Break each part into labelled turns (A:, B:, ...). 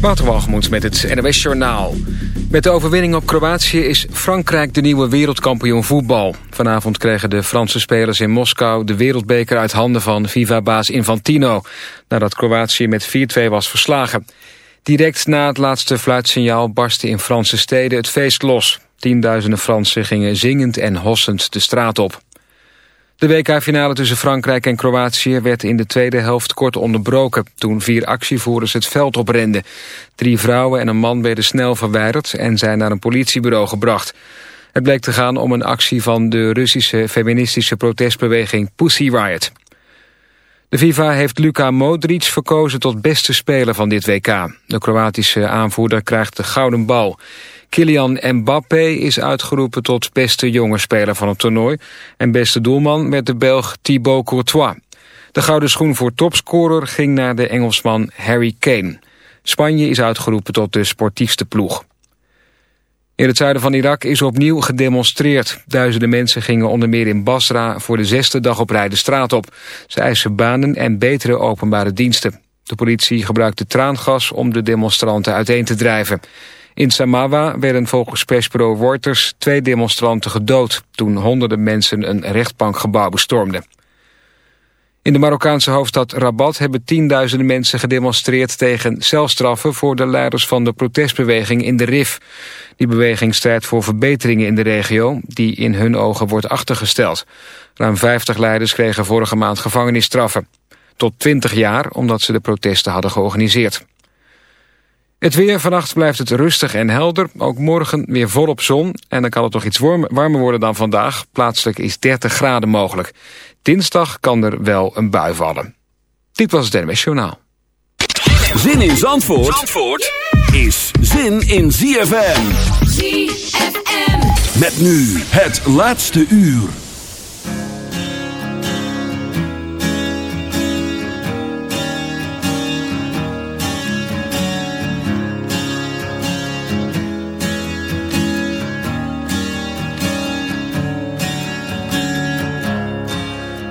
A: Waterwalgemoed met het NOS Journaal. Met de overwinning op Kroatië is Frankrijk de nieuwe wereldkampioen voetbal. Vanavond kregen de Franse spelers in Moskou de wereldbeker uit handen van FIFA-baas Infantino. Nadat Kroatië met 4-2 was verslagen. Direct na het laatste fluitsignaal barstte in Franse steden het feest los. Tienduizenden Fransen gingen zingend en hossend de straat op. De WK-finale tussen Frankrijk en Kroatië werd in de tweede helft kort onderbroken... toen vier actievoerders het veld oprenden. Drie vrouwen en een man werden snel verwijderd en zijn naar een politiebureau gebracht. Het bleek te gaan om een actie van de Russische feministische protestbeweging Pussy Riot. De FIFA heeft Luka Modric verkozen tot beste speler van dit WK. De Kroatische aanvoerder krijgt de gouden bal. Kylian Mbappé is uitgeroepen tot beste jonge speler van het toernooi. En beste doelman werd de Belg Thibaut Courtois. De gouden schoen voor topscorer ging naar de Engelsman Harry Kane. Spanje is uitgeroepen tot de sportiefste ploeg. In het zuiden van Irak is opnieuw gedemonstreerd. Duizenden mensen gingen onder meer in Basra voor de zesde dag op rij de straat op. Ze eisen banen en betere openbare diensten. De politie gebruikte traangas om de demonstranten uiteen te drijven. In Samawa werden volgens persbureau Reuters twee demonstranten gedood... toen honderden mensen een rechtbankgebouw bestormden. In de Marokkaanse hoofdstad Rabat hebben tienduizenden mensen gedemonstreerd tegen celstraffen voor de leiders van de protestbeweging in de RIF. Die beweging strijdt voor verbeteringen in de regio, die in hun ogen wordt achtergesteld. Ruim 50 leiders kregen vorige maand gevangenisstraffen. Tot 20 jaar, omdat ze de protesten hadden georganiseerd. Het weer, vannacht blijft het rustig en helder. Ook morgen weer volop zon. En dan kan het toch iets warmer worden dan vandaag. Plaatselijk is 30 graden mogelijk. Dinsdag kan er wel een bui vallen. Dit was het NWS Journaal.
B: Zin in Zandvoort, Zandvoort is zin in ZFM.
C: ZFM.
B: Met nu het laatste uur.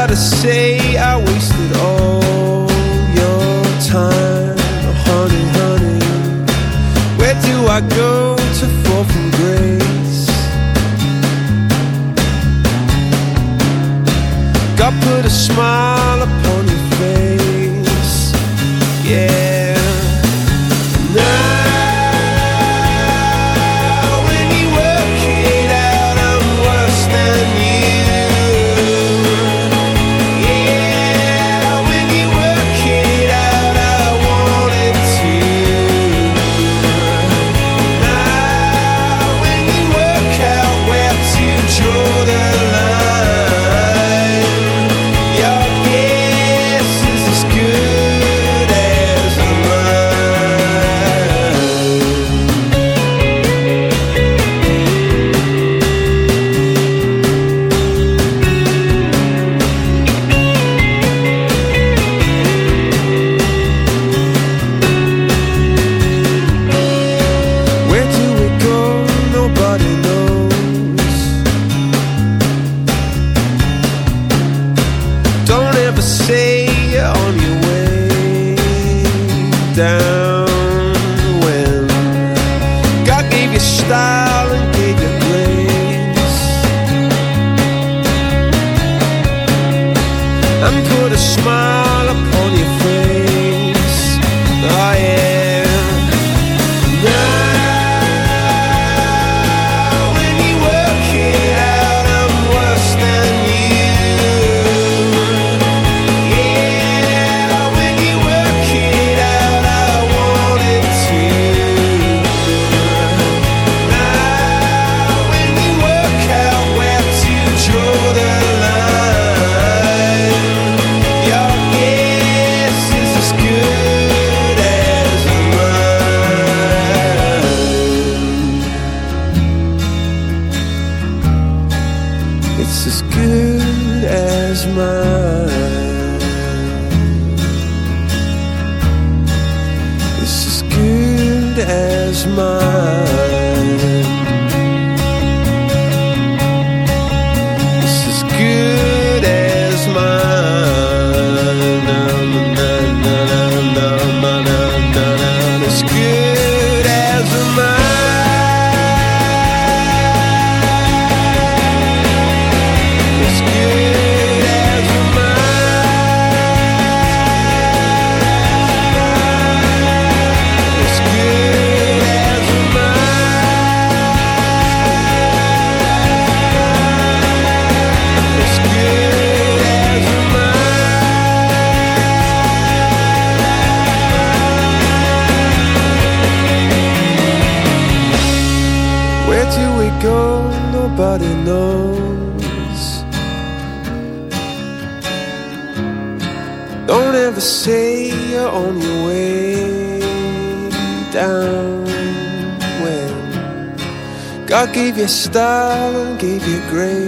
D: Gotta say I wasted all your time, oh, honey, honey. Where do I go to fall from grace? God put a smile upon your face, yeah. As mine. You style and gave you grace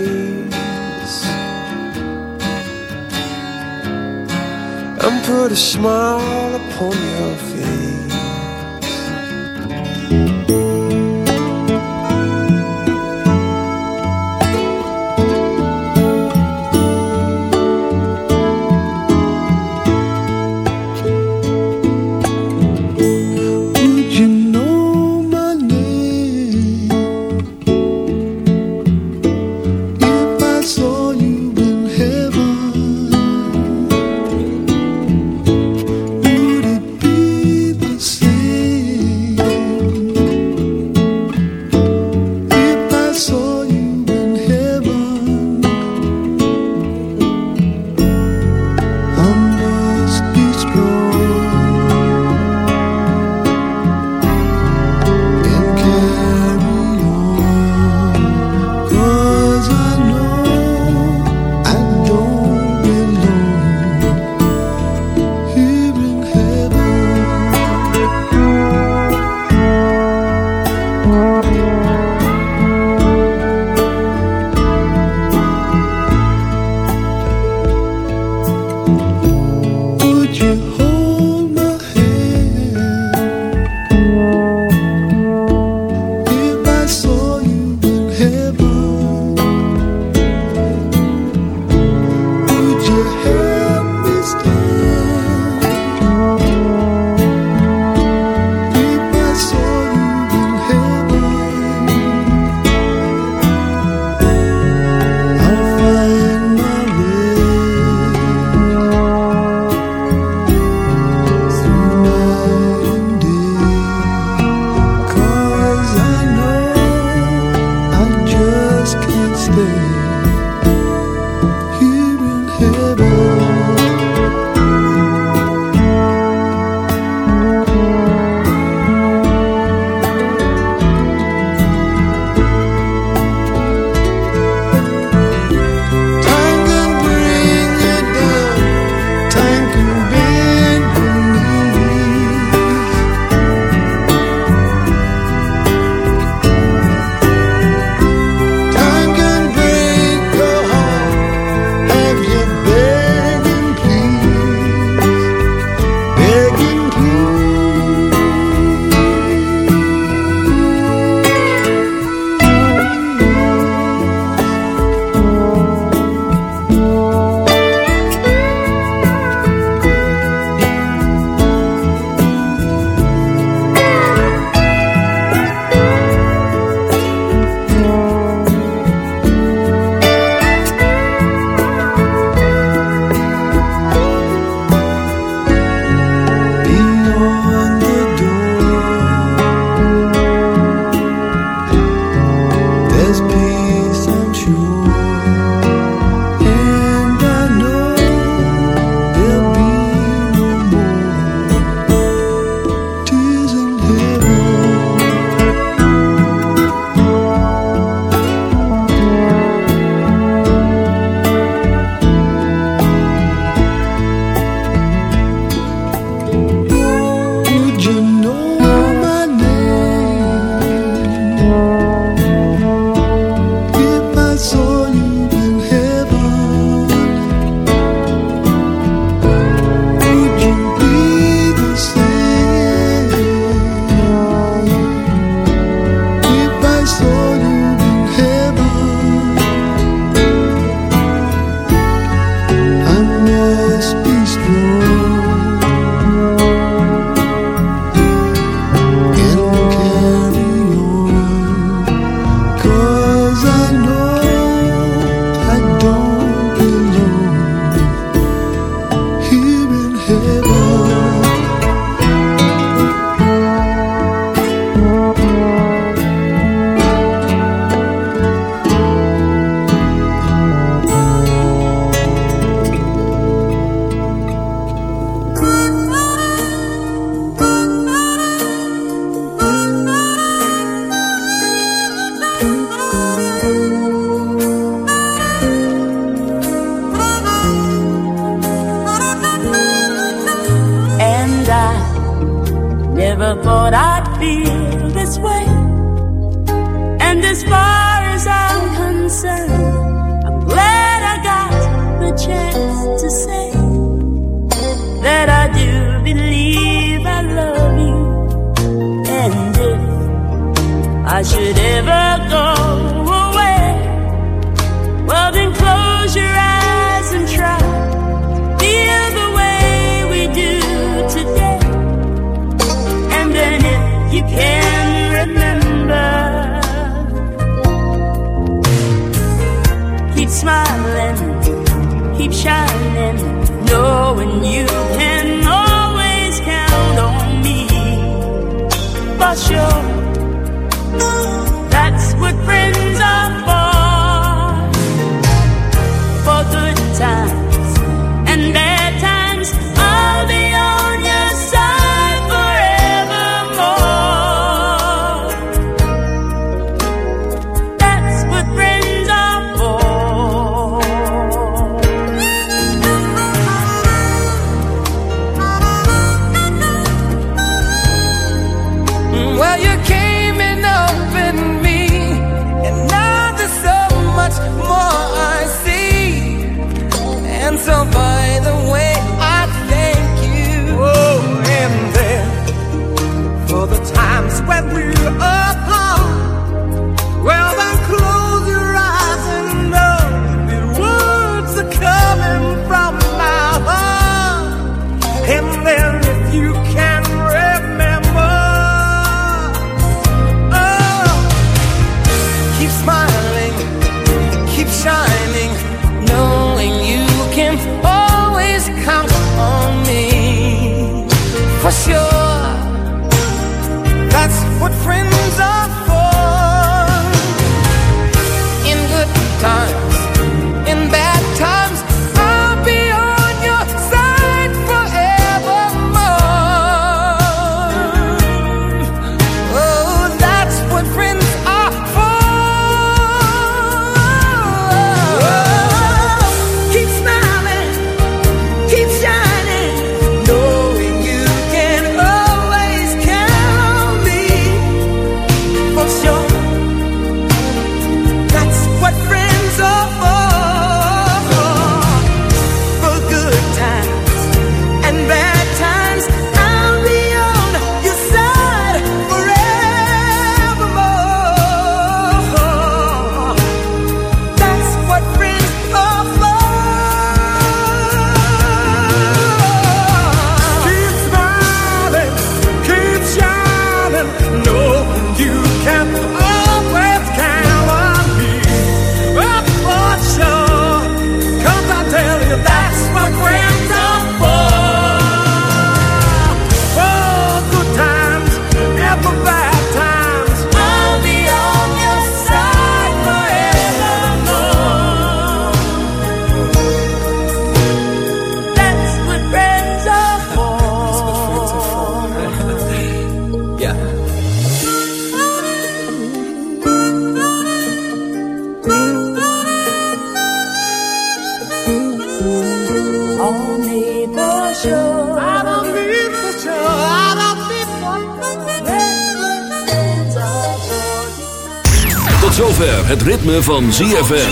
B: ritme van ZFM.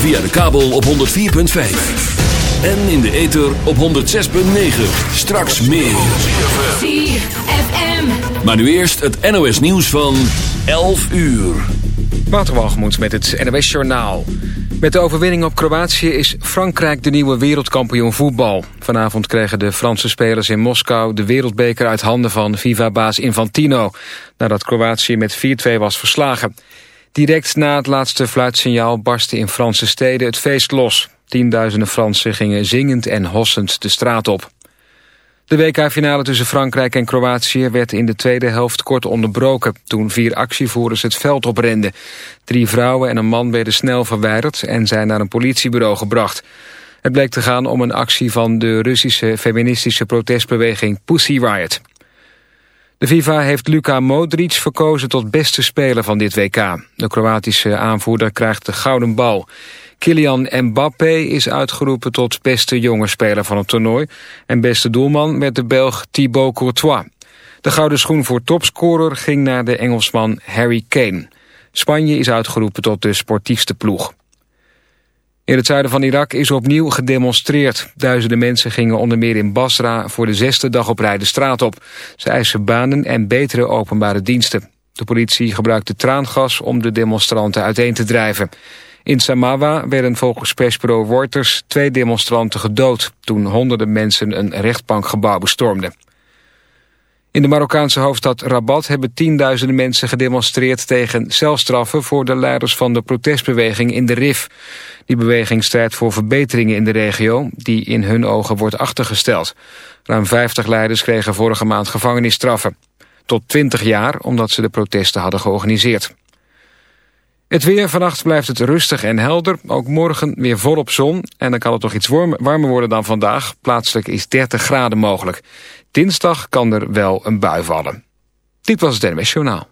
B: Via de kabel op 104.5. En in de ether op 106.9. Straks meer.
E: ZFM.
B: Maar nu eerst het NOS nieuws van 11 uur.
A: Waterwalgemoed met het NWS Journaal. Met de overwinning op Kroatië is Frankrijk de nieuwe wereldkampioen voetbal. Vanavond kregen de Franse spelers in Moskou de wereldbeker uit handen van FIFA-baas Infantino. Nadat Kroatië met 4-2 was verslagen. Direct na het laatste fluitsignaal barstte in Franse steden het feest los. Tienduizenden Fransen gingen zingend en hossend de straat op. De WK-finale tussen Frankrijk en Kroatië werd in de tweede helft kort onderbroken... toen vier actievoerders het veld oprenden. Drie vrouwen en een man werden snel verwijderd en zijn naar een politiebureau gebracht. Het bleek te gaan om een actie van de Russische feministische protestbeweging Pussy Riot. De FIFA heeft Luka Modric verkozen tot beste speler van dit WK. De Kroatische aanvoerder krijgt de gouden bal. Kylian Mbappé is uitgeroepen tot beste jonge speler van het toernooi. En beste doelman werd de Belg Thibaut Courtois. De gouden schoen voor topscorer ging naar de Engelsman Harry Kane. Spanje is uitgeroepen tot de sportiefste ploeg. In het zuiden van Irak is opnieuw gedemonstreerd. Duizenden mensen gingen onder meer in Basra voor de zesde dag op rij de straat op. Ze eisen banen en betere openbare diensten. De politie gebruikte traangas om de demonstranten uiteen te drijven. In Samawa werden volgens persbureau Reuters twee demonstranten gedood... toen honderden mensen een rechtbankgebouw bestormden. In de Marokkaanse hoofdstad Rabat hebben tienduizenden mensen gedemonstreerd tegen celstraffen voor de leiders van de protestbeweging in de RIF. Die beweging strijdt voor verbeteringen in de regio, die in hun ogen wordt achtergesteld. Ruim 50 leiders kregen vorige maand gevangenisstraffen. Tot 20 jaar, omdat ze de protesten hadden georganiseerd. Het weer, vannacht blijft het rustig en helder. Ook morgen weer volop zon. En dan kan het toch iets warmer worden dan vandaag. Plaatselijk is 30 graden mogelijk. Dinsdag kan er wel een bui vallen. Dit was het NWS Journaal.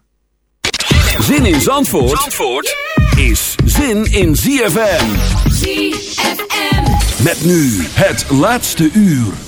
B: Zin in Zandvoort, Zandvoort is zin in ZFM.
E: ZFM.
B: Met nu het laatste uur.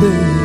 B: bem.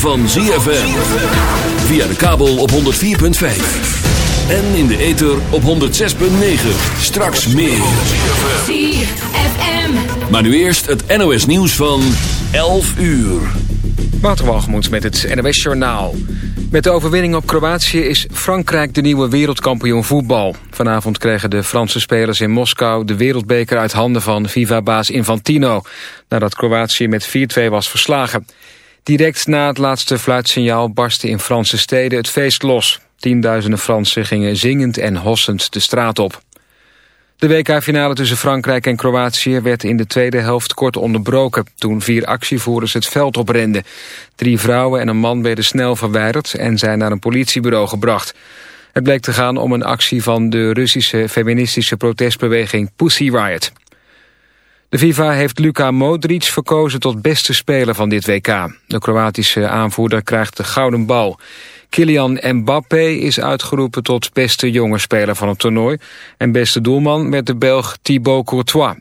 B: Van ZFM. Via de kabel op 104.5. En in de ether op 106.9. Straks meer.
E: ZFM.
B: Maar nu eerst het NOS nieuws van 11 uur.
A: Waterwalgemoed met het NOS Journaal. Met de overwinning op Kroatië is Frankrijk de nieuwe wereldkampioen voetbal. Vanavond kregen de Franse spelers in Moskou de wereldbeker uit handen van FIFA-baas Infantino. Nadat Kroatië met 4-2 was verslagen. Direct na het laatste fluitsignaal barstte in Franse steden het feest los. Tienduizenden Fransen gingen zingend en hossend de straat op. De WK-finale tussen Frankrijk en Kroatië werd in de tweede helft kort onderbroken... toen vier actievoerders het veld oprenden. Drie vrouwen en een man werden snel verwijderd en zijn naar een politiebureau gebracht. Het bleek te gaan om een actie van de Russische feministische protestbeweging Pussy Riot. De FIFA heeft Luka Modric verkozen tot beste speler van dit WK. De Kroatische aanvoerder krijgt de gouden bal. Kylian Mbappé is uitgeroepen tot beste jonge speler van het toernooi... en beste doelman werd de Belg Thibaut Courtois.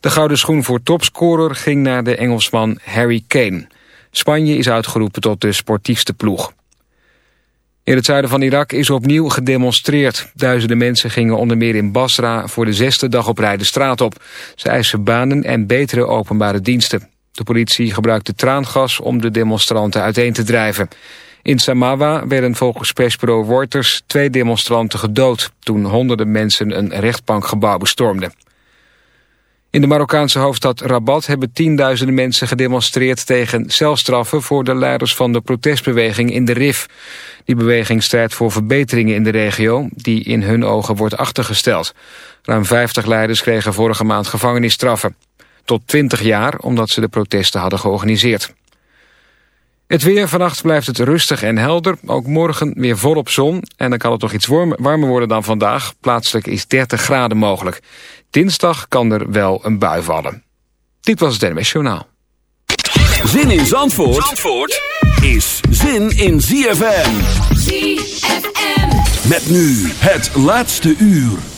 A: De gouden schoen voor topscorer ging naar de Engelsman Harry Kane. Spanje is uitgeroepen tot de sportiefste ploeg. In het zuiden van Irak is opnieuw gedemonstreerd. Duizenden mensen gingen onder meer in Basra voor de zesde dag op rij de straat op. Ze eisen banen en betere openbare diensten. De politie gebruikte traangas om de demonstranten uiteen te drijven. In Samawa werden volgens persbureau Reuters twee demonstranten gedood... toen honderden mensen een rechtbankgebouw bestormden. In de Marokkaanse hoofdstad Rabat hebben tienduizenden mensen gedemonstreerd tegen celstraffen voor de leiders van de protestbeweging in de RIF. Die beweging strijdt voor verbeteringen in de regio, die in hun ogen wordt achtergesteld. Ruim 50 leiders kregen vorige maand gevangenisstraffen. Tot 20 jaar, omdat ze de protesten hadden georganiseerd. Het weer, vannacht blijft het rustig en helder. Ook morgen weer volop zon. En dan kan het toch iets warmer worden dan vandaag. Plaatselijk is 30 graden mogelijk. Dinsdag kan er wel een bui vallen. Dit was het NMS Journaal.
B: Zin in Zandvoort, Zandvoort is zin in ZFM.
E: ZFM.
B: Met nu het laatste uur.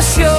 B: emoción.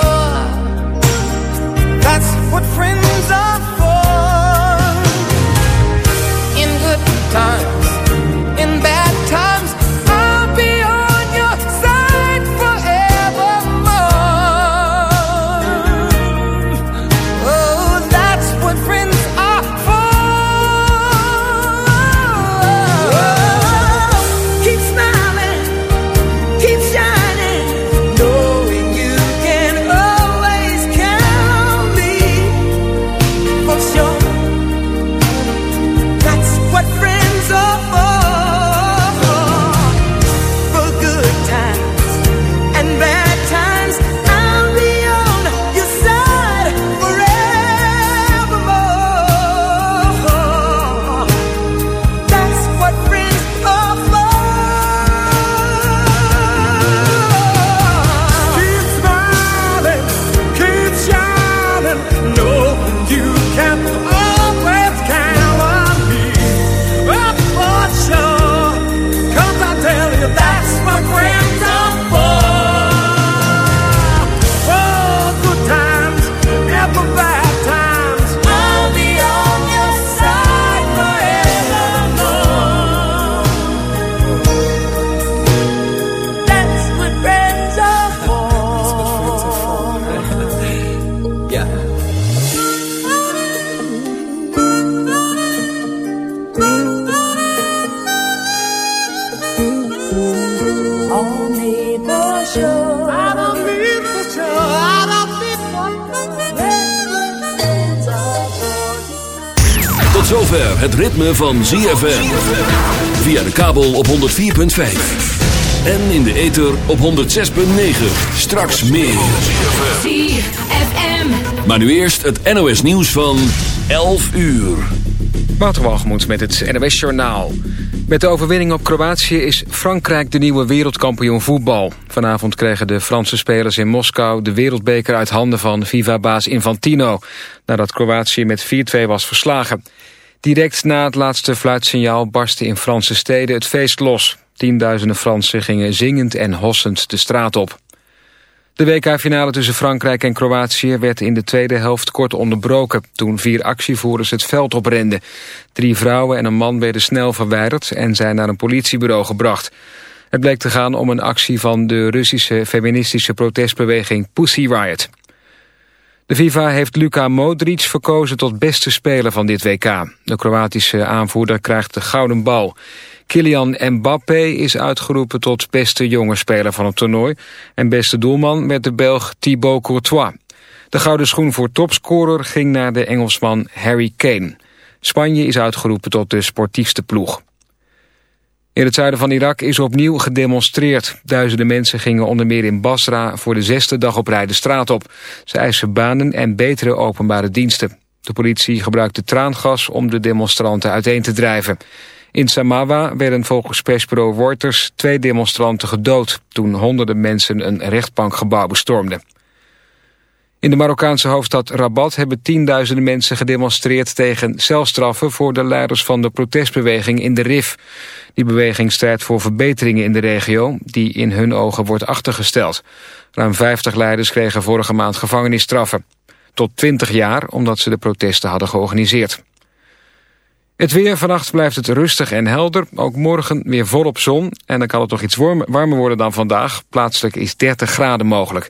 B: Van ZFM. Via de kabel op 104.5. En in de ether op 106.9. Straks meer.
E: ZFM.
B: Maar nu eerst het NOS nieuws van 11 uur.
A: Waterwalgemoed met het NOS Journaal. Met de overwinning op Kroatië is Frankrijk de nieuwe wereldkampioen voetbal. Vanavond kregen de Franse spelers in Moskou de wereldbeker uit handen van FIFA-baas Infantino. Nadat Kroatië met 4-2 was verslagen. Direct na het laatste fluitsignaal barstte in Franse steden het feest los. Tienduizenden Fransen gingen zingend en hossend de straat op. De WK-finale tussen Frankrijk en Kroatië werd in de tweede helft kort onderbroken... toen vier actievoerders het veld oprenden. Drie vrouwen en een man werden snel verwijderd en zijn naar een politiebureau gebracht. Het bleek te gaan om een actie van de Russische feministische protestbeweging Pussy Riot. De FIFA heeft Luka Modric verkozen tot beste speler van dit WK. De Kroatische aanvoerder krijgt de gouden bal. Kylian Mbappé is uitgeroepen tot beste jonge speler van het toernooi... en beste doelman werd de Belg Thibaut Courtois. De gouden schoen voor topscorer ging naar de Engelsman Harry Kane. Spanje is uitgeroepen tot de sportiefste ploeg. In het zuiden van Irak is opnieuw gedemonstreerd. Duizenden mensen gingen onder meer in Basra voor de zesde dag op rij de straat op. Ze eisen banen en betere openbare diensten. De politie gebruikte traangas om de demonstranten uiteen te drijven. In Samawa werden volgens persbureau Reuters twee demonstranten gedood... toen honderden mensen een rechtbankgebouw bestormden. In de Marokkaanse hoofdstad Rabat hebben tienduizenden mensen gedemonstreerd tegen celstraffen voor de leiders van de protestbeweging in de RIF. Die beweging strijdt voor verbeteringen in de regio, die in hun ogen wordt achtergesteld. Ruim 50 leiders kregen vorige maand gevangenisstraffen. Tot 20 jaar, omdat ze de protesten hadden georganiseerd. Het weer, vannacht blijft het rustig en helder. Ook morgen weer volop zon. En dan kan het nog iets warmer worden dan vandaag. Plaatselijk is 30 graden mogelijk.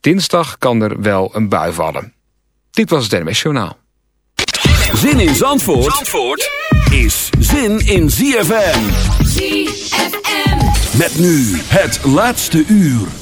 A: Dinsdag kan er wel een bui vallen. Dit was het NMS Journaal.
B: Zin in Zandvoort, Zandvoort is zin in ZFM.
E: ZFM.
B: Met nu het laatste uur.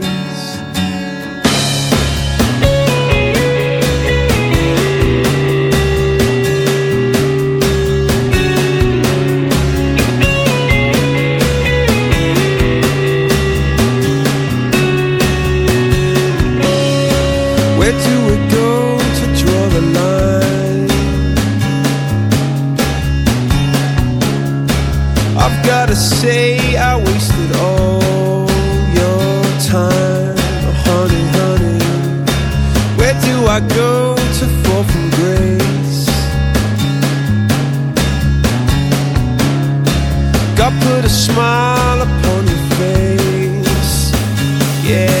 D: Gotta say I wasted all your time, oh, honey, honey. Where do I go to fall from grace? God put a smile upon your face, yeah.